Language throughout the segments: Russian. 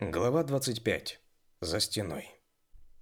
Глава 25. За стеной.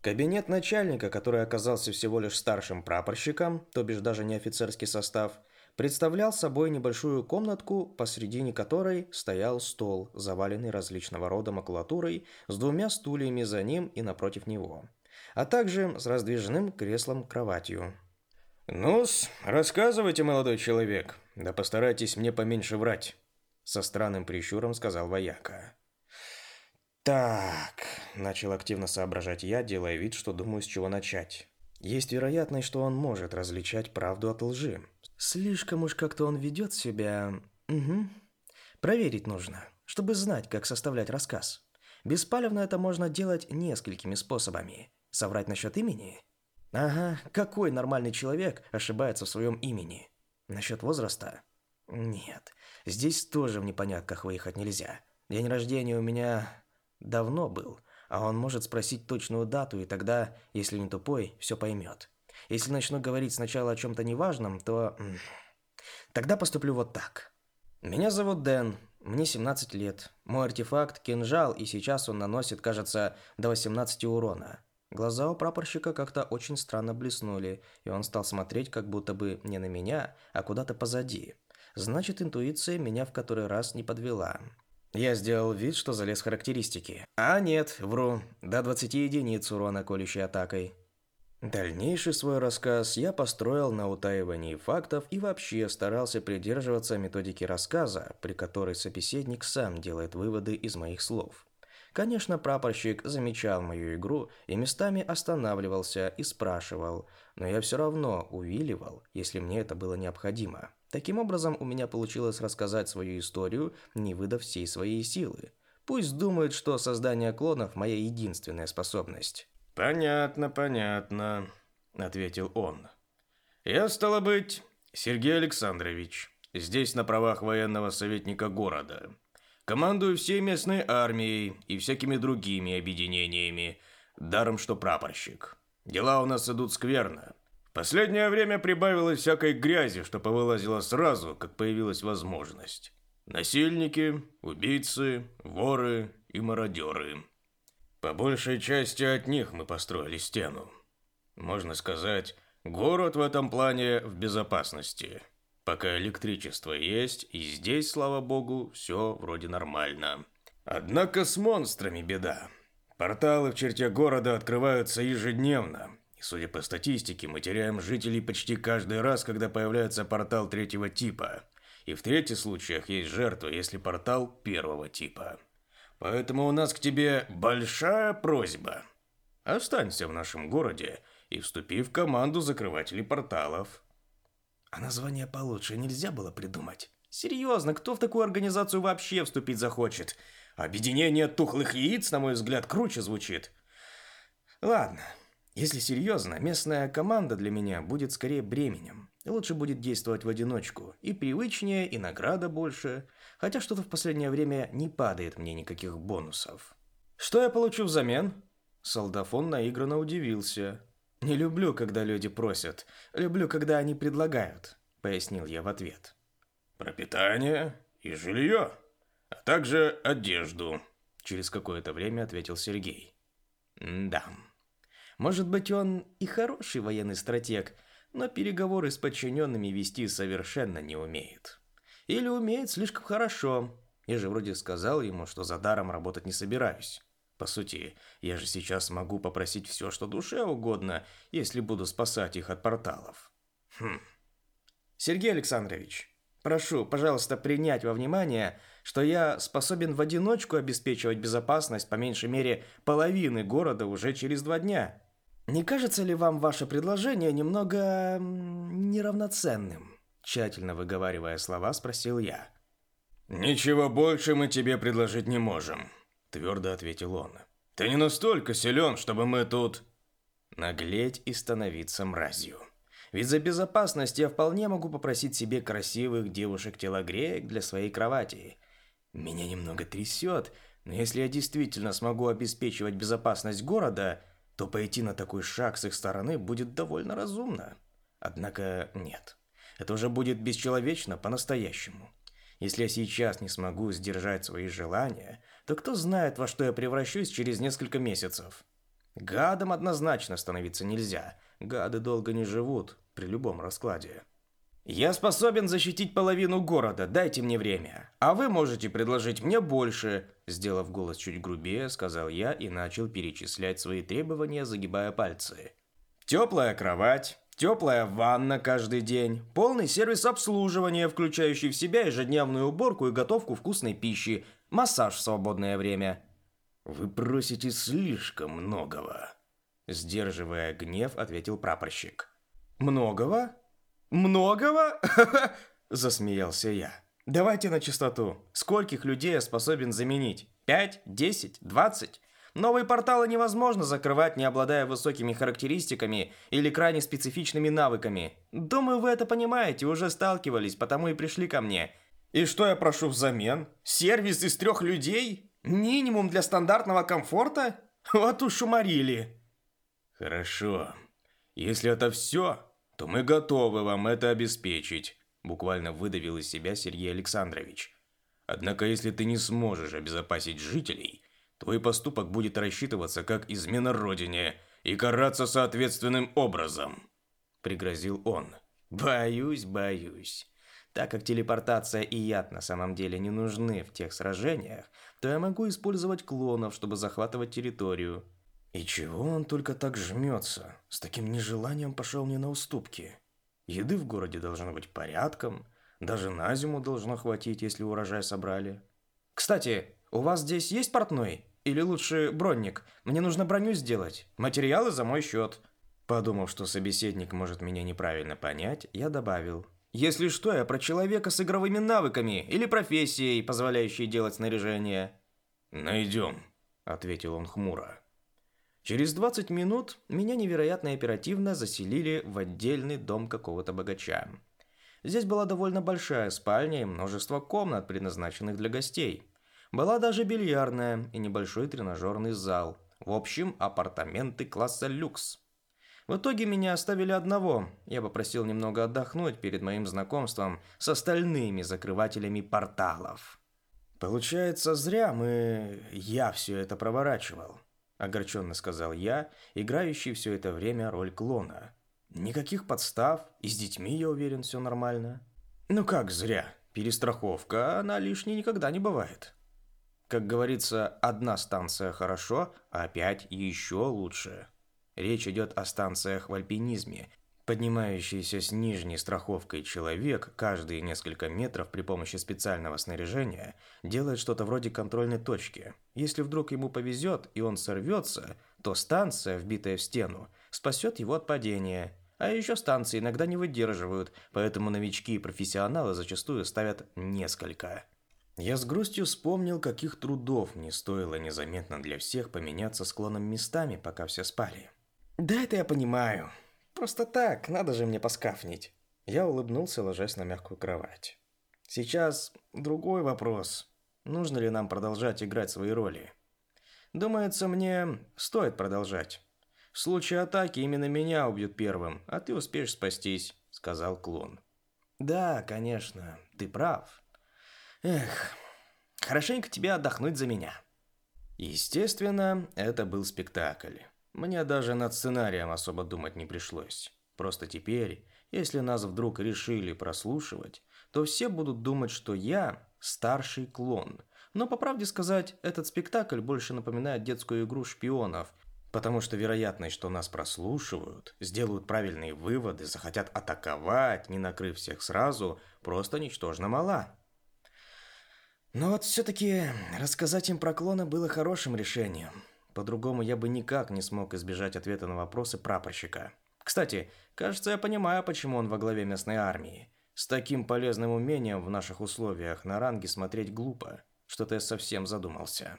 Кабинет начальника, который оказался всего лишь старшим прапорщиком, то бишь даже не офицерский состав, представлял собой небольшую комнатку, посредине которой стоял стол, заваленный различного рода макулатурой, с двумя стульями за ним и напротив него, а также с раздвижным креслом-кроватью. «Ну-с, рассказывайте, молодой человек, да постарайтесь мне поменьше врать», со странным прищуром сказал вояка. Так, начал активно соображать я, делая вид, что думаю, с чего начать. Есть вероятность, что он может различать правду от лжи. Слишком уж как-то он ведет себя... Угу. Проверить нужно, чтобы знать, как составлять рассказ. Беспалевно это можно делать несколькими способами. Соврать насчет имени? Ага, какой нормальный человек ошибается в своем имени? Насчет возраста? Нет, здесь тоже в непонятках выехать нельзя. День рождения у меня Давно был. А он может спросить точную дату, и тогда, если не тупой, все поймет. Если начну говорить сначала о чем-то неважном, то... Тогда поступлю вот так. Меня зовут Дэн, мне 17 лет. Мой артефакт – кинжал, и сейчас он наносит, кажется, до 18 урона. Глаза у прапорщика как-то очень странно блеснули, и он стал смотреть как будто бы не на меня, а куда-то позади. Значит, интуиция меня в который раз не подвела. Я сделал вид, что залез в характеристики. А нет, вру, до 20 единиц урона колющей атакой. Дальнейший свой рассказ я построил на утаивании фактов и вообще старался придерживаться методики рассказа, при которой собеседник сам делает выводы из моих слов. Конечно, прапорщик замечал мою игру и местами останавливался и спрашивал, но я все равно увиливал, если мне это было необходимо. Таким образом, у меня получилось рассказать свою историю, не выдав всей своей силы. Пусть думают, что создание клонов – моя единственная способность. «Понятно, понятно», – ответил он. «Я, стало быть, Сергей Александрович, здесь на правах военного советника города». Командую всей местной армией и всякими другими объединениями. Даром, что прапорщик. Дела у нас идут скверно. Последнее время прибавилось всякой грязи, что повылазило сразу, как появилась возможность. Насильники, убийцы, воры и мародеры. По большей части от них мы построили стену. Можно сказать, город в этом плане в безопасности. Пока электричество есть, и здесь, слава богу, все вроде нормально. Однако с монстрами беда. Порталы в черте города открываются ежедневно. И судя по статистике, мы теряем жителей почти каждый раз, когда появляется портал третьего типа. И в третьих случаях есть жертва, если портал первого типа. Поэтому у нас к тебе большая просьба. Останься в нашем городе и вступи в команду закрывателей порталов. А название получше нельзя было придумать. Серьезно, кто в такую организацию вообще вступить захочет? Объединение тухлых яиц, на мой взгляд, круче звучит. Ладно, если серьезно, местная команда для меня будет скорее бременем. Лучше будет действовать в одиночку. И привычнее, и награда больше. Хотя что-то в последнее время не падает мне никаких бонусов. Что я получу взамен? Солдафон наигранно удивился. «Не люблю, когда люди просят. Люблю, когда они предлагают», — пояснил я в ответ. «Пропитание и жилье, а также одежду», — через какое-то время ответил Сергей. «Да. Может быть, он и хороший военный стратег, но переговоры с подчиненными вести совершенно не умеет. Или умеет слишком хорошо. Я же вроде сказал ему, что за даром работать не собираюсь. По сути, я же сейчас могу попросить все, что душе угодно, если буду спасать их от порталов. Хм. Сергей Александрович, прошу, пожалуйста, принять во внимание, что я способен в одиночку обеспечивать безопасность по меньшей мере половины города уже через два дня. Не кажется ли вам ваше предложение немного неравноценным? Тщательно выговаривая слова, спросил я. Ничего больше мы тебе предложить не можем, – твердо ответил он. «Ты не настолько силен, чтобы мы тут...» Наглеть и становиться мразью. Ведь за безопасность я вполне могу попросить себе красивых девушек-телогреек для своей кровати. Меня немного трясет, но если я действительно смогу обеспечивать безопасность города, то пойти на такой шаг с их стороны будет довольно разумно. Однако нет. Это уже будет бесчеловечно по-настоящему. Если я сейчас не смогу сдержать свои желания, то кто знает, во что я превращусь через несколько месяцев. Гадом однозначно становиться нельзя. Гады долго не живут при любом раскладе. Я способен защитить половину города, дайте мне время. А вы можете предложить мне больше, сделав голос чуть грубее, сказал я и начал перечислять свои требования, загибая пальцы. Теплая кровать, Теплая ванна каждый день, полный сервис обслуживания, включающий в себя ежедневную уборку и готовку вкусной пищи, массаж в свободное время. Вы просите слишком многого, сдерживая гнев, ответил прапорщик. Многого? Многого? засмеялся я. Давайте на чистоту. Скольких людей я способен заменить? 5, 10, 20? Новые порталы невозможно закрывать, не обладая высокими характеристиками или крайне специфичными навыками. Думаю, вы это понимаете, уже сталкивались, потому и пришли ко мне. И что я прошу взамен? Сервис из трех людей? Минимум для стандартного комфорта? Вот уж уморили. Хорошо. Если это все, то мы готовы вам это обеспечить. Буквально выдавил из себя Сергей Александрович. Однако, если ты не сможешь обезопасить жителей, Твой поступок будет рассчитываться как измена родине и караться соответственным образом, пригрозил он. Боюсь, боюсь. Так как телепортация и яд на самом деле не нужны в тех сражениях, то я могу использовать клонов, чтобы захватывать территорию. И чего он только так жмется? С таким нежеланием пошел мне на уступки. Еды в городе должно быть порядком, даже на зиму должно хватить, если урожай собрали. Кстати, у вас здесь есть портной? Или лучше бронник. Мне нужно броню сделать. Материалы за мой счет». Подумав, что собеседник может меня неправильно понять, я добавил. «Если что, я про человека с игровыми навыками или профессией, позволяющей делать снаряжение». «Найдем», — ответил он хмуро. Через 20 минут меня невероятно оперативно заселили в отдельный дом какого-то богача. Здесь была довольно большая спальня и множество комнат, предназначенных для гостей. Была даже бильярдная и небольшой тренажерный зал. В общем, апартаменты класса люкс. В итоге меня оставили одного. Я попросил немного отдохнуть перед моим знакомством с остальными закрывателями порталов. Получается, зря мы я все это проворачивал, огорченно сказал я, играющий все это время роль клона. Никаких подстав, и с детьми, я уверен, все нормально. Ну как зря? Перестраховка, она лишней никогда не бывает. Как говорится, одна станция хорошо, а пять еще лучше. Речь идет о станциях в альпинизме. Поднимающийся с нижней страховкой человек каждые несколько метров при помощи специального снаряжения делает что-то вроде контрольной точки. Если вдруг ему повезет и он сорвется, то станция, вбитая в стену, спасет его от падения. А еще станции иногда не выдерживают, поэтому новички и профессионалы зачастую ставят несколько. Я с грустью вспомнил, каких трудов мне стоило незаметно для всех поменяться склоном местами, пока все спали. Да, это я понимаю. Просто так, надо же мне поскафнить. Я улыбнулся, ложась на мягкую кровать. Сейчас другой вопрос. Нужно ли нам продолжать играть свои роли? Думается, мне стоит продолжать. В случае атаки именно меня убьют первым, а ты успеешь спастись, сказал клон. Да, конечно, ты прав. Эх, хорошенько тебя отдохнуть за меня. Естественно, это был спектакль. Мне даже над сценарием особо думать не пришлось. Просто теперь, если нас вдруг решили прослушивать, то все будут думать, что я старший клон. Но по правде сказать, этот спектакль больше напоминает детскую игру шпионов, потому что вероятность, что нас прослушивают, сделают правильные выводы, захотят атаковать, не накрыв всех сразу, просто ничтожно мала. Но вот все-таки рассказать им про клона было хорошим решением. По-другому я бы никак не смог избежать ответа на вопросы прапорщика. Кстати, кажется, я понимаю, почему он во главе местной армии. С таким полезным умением в наших условиях на ранге смотреть глупо. Что-то я совсем задумался.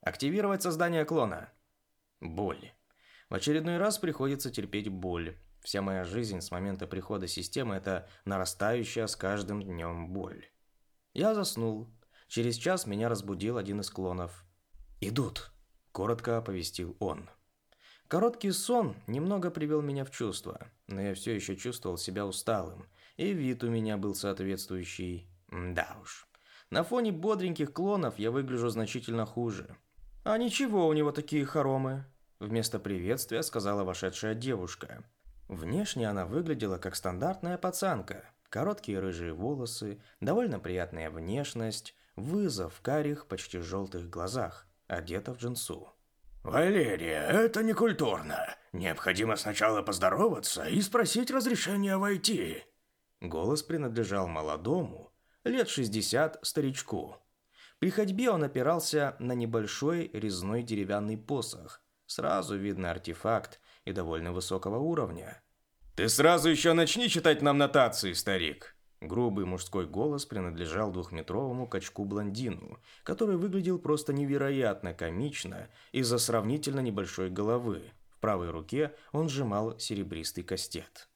Активировать создание клона. Боль. В очередной раз приходится терпеть боль. Вся моя жизнь с момента прихода системы – это нарастающая с каждым днем боль. Я заснул. Через час меня разбудил один из клонов. «Идут!» – коротко оповестил он. Короткий сон немного привел меня в чувство, но я все еще чувствовал себя усталым, и вид у меня был соответствующий. Да уж. На фоне бодреньких клонов я выгляжу значительно хуже. «А ничего, у него такие хоромы», – вместо приветствия сказала вошедшая девушка. Внешне она выглядела как стандартная пацанка. Короткие рыжие волосы, довольно приятная внешность, вызов в карих, почти желтых глазах, одета в джинсу. «Валерия, это не культурно. Необходимо сначала поздороваться и спросить разрешения войти». Голос принадлежал молодому, лет 60 старичку. При ходьбе он опирался на небольшой резной деревянный посох. Сразу видно артефакт и довольно высокого уровня. «Ты сразу еще начни читать нам нотации, старик!» Грубый мужской голос принадлежал двухметровому качку-блондину, который выглядел просто невероятно комично из-за сравнительно небольшой головы. В правой руке он сжимал серебристый кастет.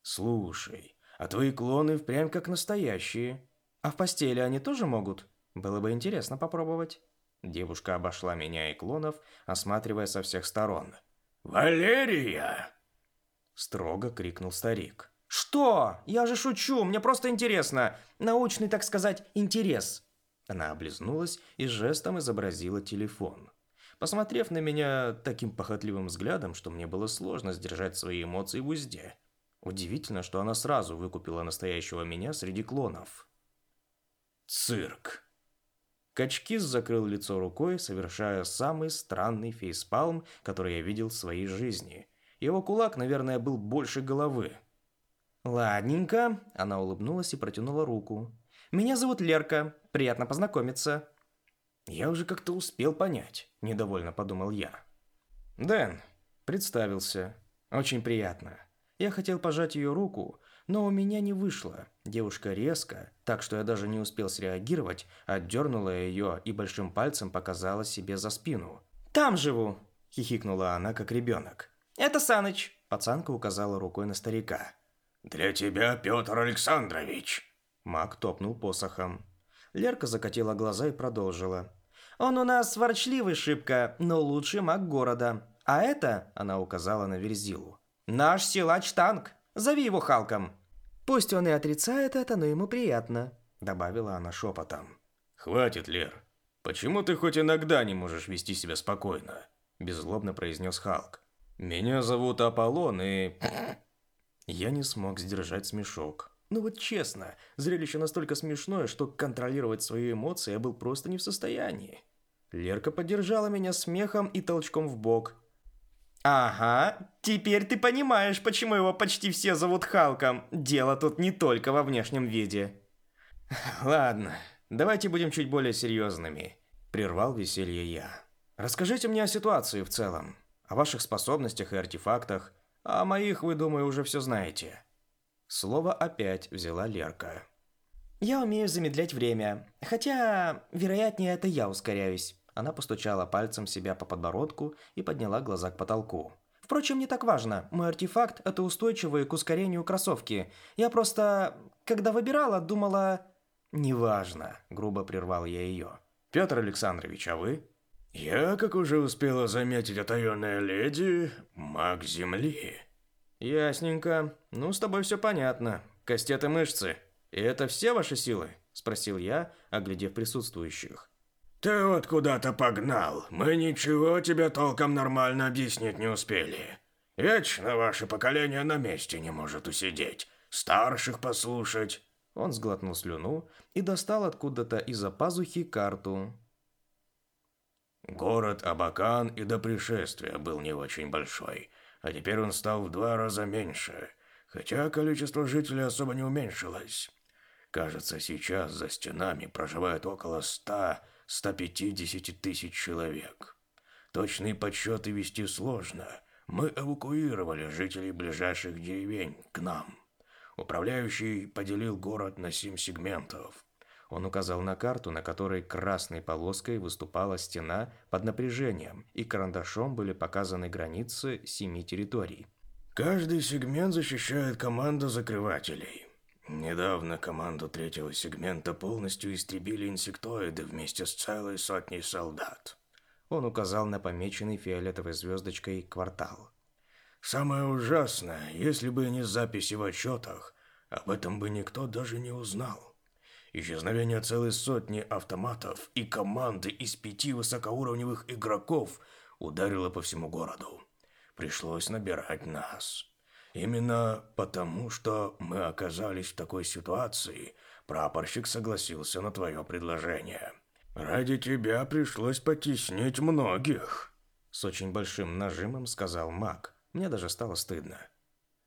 «Слушай, а твои клоны впрямь как настоящие. А в постели они тоже могут? Было бы интересно попробовать». Девушка обошла меня и клонов, осматривая со всех сторон. «Валерия!» Строго крикнул старик. «Что? Я же шучу, мне просто интересно. Научный, так сказать, интерес». Она облизнулась и жестом изобразила телефон. Посмотрев на меня таким похотливым взглядом, что мне было сложно сдержать свои эмоции в узде. Удивительно, что она сразу выкупила настоящего меня среди клонов. Цирк. Качкиз закрыл лицо рукой, совершая самый странный фейспалм, который я видел в своей жизни. Его кулак, наверное, был больше головы. «Ладненько», — она улыбнулась и протянула руку. «Меня зовут Лерка. Приятно познакомиться». «Я уже как-то успел понять», — недовольно подумал я. «Дэн», — представился. «Очень приятно». Я хотел пожать ее руку, но у меня не вышло. Девушка резко, так что я даже не успел среагировать, отдернула ее и большим пальцем показала себе за спину. «Там живу!» – хихикнула она, как ребенок. «Это Саныч!» – пацанка указала рукой на старика. «Для тебя, Петр Александрович!» Маг топнул посохом. Лерка закатила глаза и продолжила. «Он у нас ворчливый шибко, но лучший маг города. А это...» — она указала на Верзилу. «Наш силач-танк! Зови его Халком!» «Пусть он и отрицает это, но ему приятно», — добавила она шепотом. «Хватит, Лер. Почему ты хоть иногда не можешь вести себя спокойно?» — беззлобно произнес Халк. «Меня зовут Аполлон и...» Я не смог сдержать смешок. Но вот честно, зрелище настолько смешное, что контролировать свои эмоции я был просто не в состоянии. Лерка поддержала меня смехом и толчком в бок. «Ага, теперь ты понимаешь, почему его почти все зовут Халком. Дело тут не только во внешнем виде». «Ладно, давайте будем чуть более серьезными», – прервал веселье я. «Расскажите мне о ситуации в целом, о ваших способностях и артефактах, а моих, вы, думаю, уже все знаете». Слово опять взяла Лерка. «Я умею замедлять время. Хотя, вероятнее, это я ускоряюсь». Она постучала пальцем себя по подбородку и подняла глаза к потолку. «Впрочем, не так важно. Мой артефакт – это устойчивые к ускорению кроссовки. Я просто, когда выбирала, думала...» «Неважно», – грубо прервал я ее. «Петр Александрович, а вы?» Я, как уже успела заметить отаённая леди, маг земли. Ясненько. Ну, с тобой все понятно. Кастеты мышцы. И это все ваши силы? Спросил я, оглядев присутствующих. Ты вот куда-то погнал. Мы ничего тебе толком нормально объяснить не успели. Вечно ваше поколение на месте не может усидеть. Старших послушать. Он сглотнул слюну и достал откуда-то из-за пазухи карту, Город Абакан и до пришествия был не очень большой, а теперь он стал в два раза меньше, хотя количество жителей особо не уменьшилось. Кажется, сейчас за стенами проживает около 100-150 тысяч человек. Точные подсчеты вести сложно. Мы эвакуировали жителей ближайших деревень к нам. Управляющий поделил город на семь сегментов – он указал на карту, на которой красной полоской выступала стена под напряжением, и карандашом были показаны границы семи территорий. Каждый сегмент защищает команда закрывателей. Недавно команду третьего сегмента полностью истребили инсектоиды вместе с целой сотней солдат. Он указал на помеченный фиолетовой звездочкой квартал. Самое ужасное, если бы не записи в отчетах, об этом бы никто даже не узнал. Исчезновение целой сотни автоматов и команды из пяти высокоуровневых игроков ударило по всему городу. Пришлось набирать нас. Именно потому, что мы оказались в такой ситуации, прапорщик согласился на твое предложение. Ради тебя пришлось потеснить многих. С очень большим нажимом сказал маг. Мне даже стало стыдно.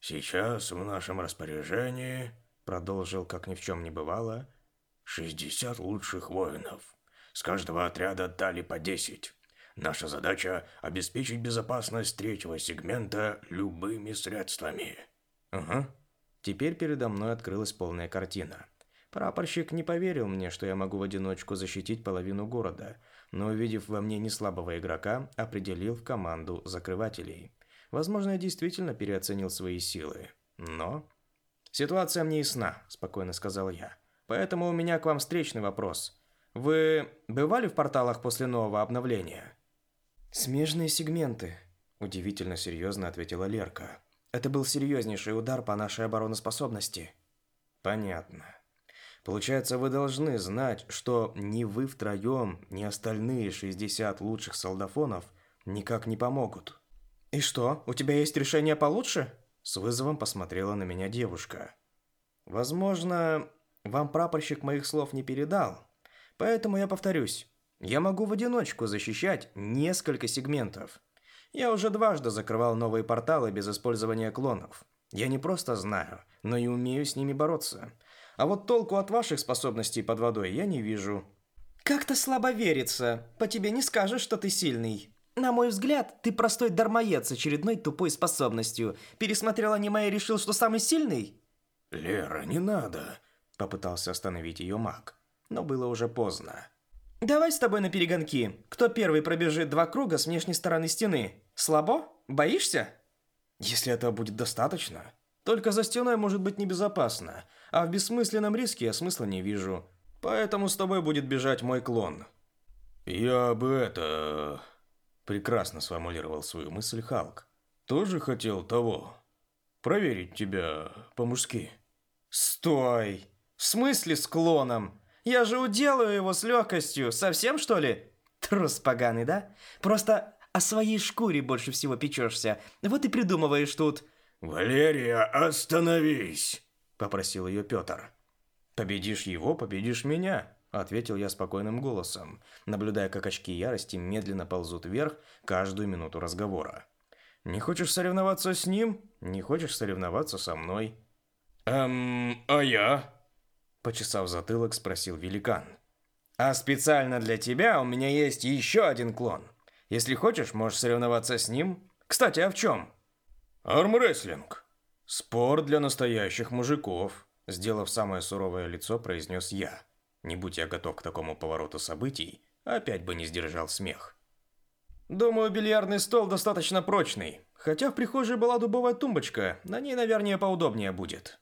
Сейчас в нашем распоряжении, продолжил, как ни в чем не бывало, 60 лучших воинов. С каждого отряда дали по 10. Наша задача – обеспечить безопасность третьего сегмента любыми средствами. Ага. Теперь передо мной открылась полная картина. Прапорщик не поверил мне, что я могу в одиночку защитить половину города, но, увидев во мне неслабого игрока, определил в команду закрывателей. Возможно, я действительно переоценил свои силы, но... «Ситуация мне ясна», – спокойно сказал я. Поэтому у меня к вам встречный вопрос. Вы бывали в порталах после нового обновления? Смежные сегменты, удивительно серьезно ответила Лерка. Это был серьезнейший удар по нашей обороноспособности. Понятно. Получается, вы должны знать, что ни вы втроем, ни остальные 60 лучших солдафонов никак не помогут. И что, у тебя есть решение получше? С вызовом посмотрела на меня девушка. Возможно, вам прапорщик моих слов не передал. Поэтому я повторюсь. Я могу в одиночку защищать несколько сегментов. Я уже дважды закрывал новые порталы без использования клонов. Я не просто знаю, но и умею с ними бороться. А вот толку от ваших способностей под водой я не вижу. Как-то слабо верится. По тебе не скажешь, что ты сильный. На мой взгляд, ты простой дармоед с очередной тупой способностью. Пересмотрел аниме и решил, что самый сильный? Лера, не надо. Попытался остановить ее маг, но было уже поздно. «Давай с тобой на перегонки. Кто первый пробежит два круга с внешней стороны стены? Слабо? Боишься?» «Если этого будет достаточно. Только за стеной может быть небезопасно, а в бессмысленном риске я смысла не вижу. Поэтому с тобой будет бежать мой клон». «Я бы это...» Прекрасно сформулировал свою мысль Халк. «Тоже хотел того. Проверить тебя по-мужски». «Стой!» В смысле с клоном? Я же уделаю его с легкостью. Совсем, что ли? Трус поганый, да? Просто о своей шкуре больше всего печешься. Вот и придумываешь тут. Валерия, остановись, попросил ее Петр. Победишь его, победишь меня, ответил я спокойным голосом, наблюдая, как очки ярости медленно ползут вверх каждую минуту разговора. Не хочешь соревноваться с ним? Не хочешь соревноваться со мной? Эм, а я? Почесав затылок, спросил великан. А специально для тебя у меня есть еще один клон. Если хочешь, можешь соревноваться с ним. Кстати, а в чем? Армрестлинг. Спор для настоящих мужиков. Сделав самое суровое лицо, произнес я. Не будь я готов к такому повороту событий, опять бы не сдержал смех. Думаю, бильярдный стол достаточно прочный. Хотя в прихожей была дубовая тумбочка, на ней, наверное, поудобнее будет.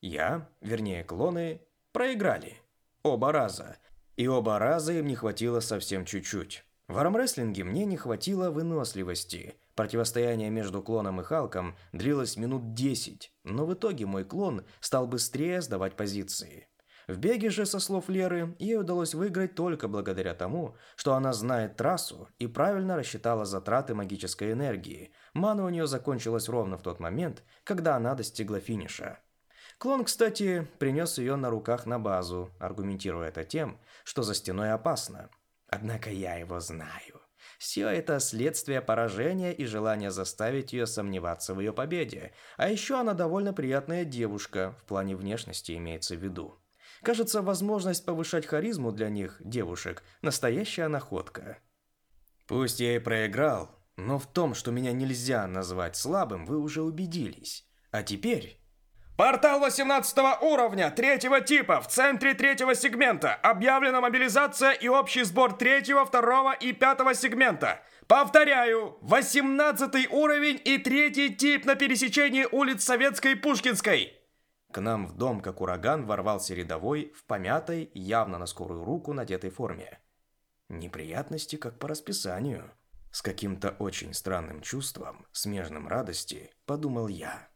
Я, вернее клоны, проиграли. Оба раза. И оба раза им не хватило совсем чуть-чуть. В армрестлинге мне не хватило выносливости. Противостояние между клоном и Халком длилось минут 10, но в итоге мой клон стал быстрее сдавать позиции. В беге же, со слов Леры, ей удалось выиграть только благодаря тому, что она знает трассу и правильно рассчитала затраты магической энергии. Мана у нее закончилась ровно в тот момент, когда она достигла финиша. Клон, кстати, принес ее на руках на базу, аргументируя это тем, что за стеной опасно. Однако я его знаю. Все это следствие поражения и желание заставить ее сомневаться в ее победе. А еще она довольно приятная девушка, в плане внешности имеется в виду. Кажется, возможность повышать харизму для них, девушек, настоящая находка. Пусть я и проиграл, но в том, что меня нельзя назвать слабым, вы уже убедились. А теперь Портал 18 уровня, третьего типа, в центре третьего сегмента. Объявлена мобилизация и общий сбор третьего, второго и пятого сегмента. Повторяю, 18 уровень и третий тип на пересечении улиц Советской и Пушкинской. К нам в дом, как ураган, ворвался рядовой в помятой, явно на скорую руку надетой форме. Неприятности как по расписанию. С каким-то очень странным чувством, смежным радости, подумал я.